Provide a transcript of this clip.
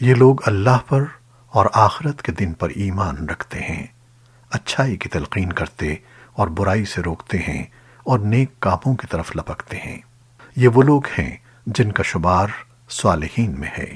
یہ لوگ اللہ پر اور آخرت کے دن پر ایمان رکھتے ہیں، اچھائی کی تلقین کرتے اور برائی سے روکتے ہیں اور نیک کاموں کی طرف لپکتے ہیں۔ یہ وہ لوگ ہیں جن کا شمار صالحین میں ہے۔